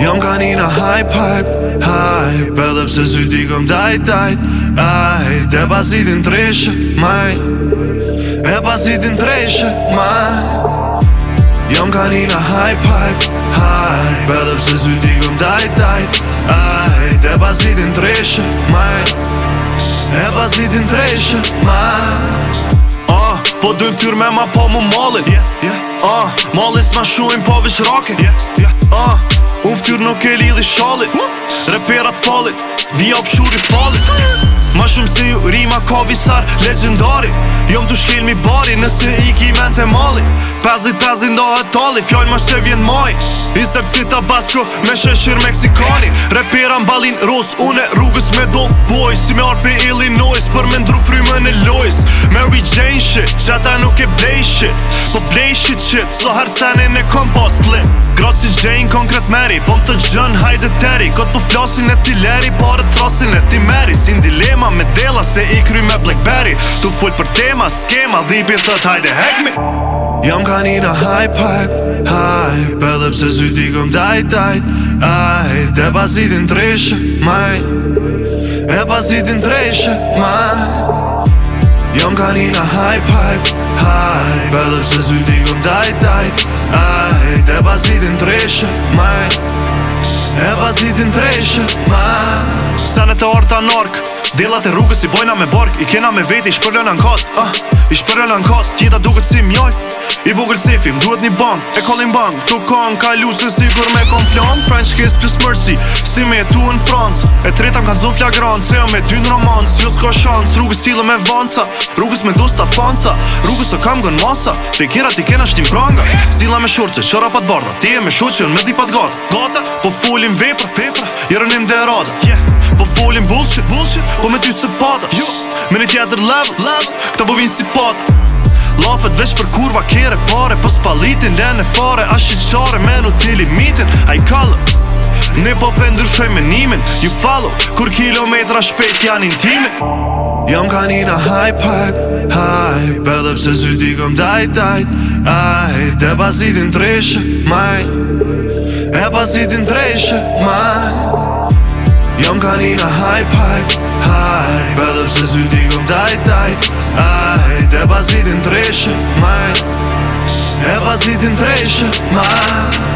Jom ka një na hype hype hype Be dhe pse s'u digëm dajt dajt Ajt E pas treshe, majt E pas idin treshe, majt Jom ka një na hype hype hype Be dhe pse s'u digëm dajt dajt Ajt E pas treshe, majt E pas idin treshe, majt Oh ah, Po dujnë fyr me ma po mu molin Oh Molin s'ma shuin po vish rokin Oh ah, Uftyr nuk e lidh i shalit Reperat falit Vi apshur i falit Ma shumë si rima ka visar legendari Jom të shkel mi bari nëse i ki men të mali Pazit pazit nda tali, më shte vjen maj Instep si tabasko me sheshir meksikani Repera mbalin rus, une rrugës me do boj Si me arpe Illinois, për me ndru fry në lojs Mary Jane shit, që ata nuk e blej shit Po blej shit shit, so her sene ne kom pas si Jane, konkret Mary, bom të gjën hajde teri Kot po flasin e tileri, pare trasin e ti meri Sin dilema shema Me dela se i kry me Blackberry Tu full për tema, skema Dhipin thët hajde hack me Jam ka një në hype hype hype Edhe pse zy digëm dajt dajt Aj, te pasitin treshe maj E pasitin treshe maj Jam ka një në hype hype hype Edhe pse zy digëm dajt dajt Aj, te pasitin treshe maj E vazitin treshe ma Sanet e orta në ork Delat e rrugës i bojna me bork I kena me veti i shpërlën në kot uh, ah, I shpërlën në kot Tjeta duket si mjoj I vogël sefim duhet një bank E kolin bank Tu kon ka lusin sigur me kon flon French kiss plus mercy Si me jetu në France E treta m'kan zon flagrant Se jam me dy në romans Jo s'ko shans Rrugës silo me vansa Rrugës me dosta fansa Rrugës o kam gën masa Te kjera ti kena shtim pranga me shurqe, qëra pat barda Ti e me shuqe, unë me di pat gata Gata, po fullim vepra, vepra I rënim dhe rada yeah. Po fullim bullshit, bullshit Po me ty se pata Me një tjetër level, level Këta po vinë si pata Lafet veç për kurva kere pare Po s'palitin, lene fare A shqiqare, me nuk t'i limitin A i kallë Ne po për ndryshoj menimin You follow Kur kilometra shpet janë intimin Jam ka një në high pipe, high Bedhe pse së ty këm dajt, dajt, aj Dhe pasitin treshe, maj E pasitin treshe, maj Jam ka një në high pipe, high Bedhe pse së ty këm dajt, dajt, aj Dhe pasitin treshe, maj E pasitin treshe, maj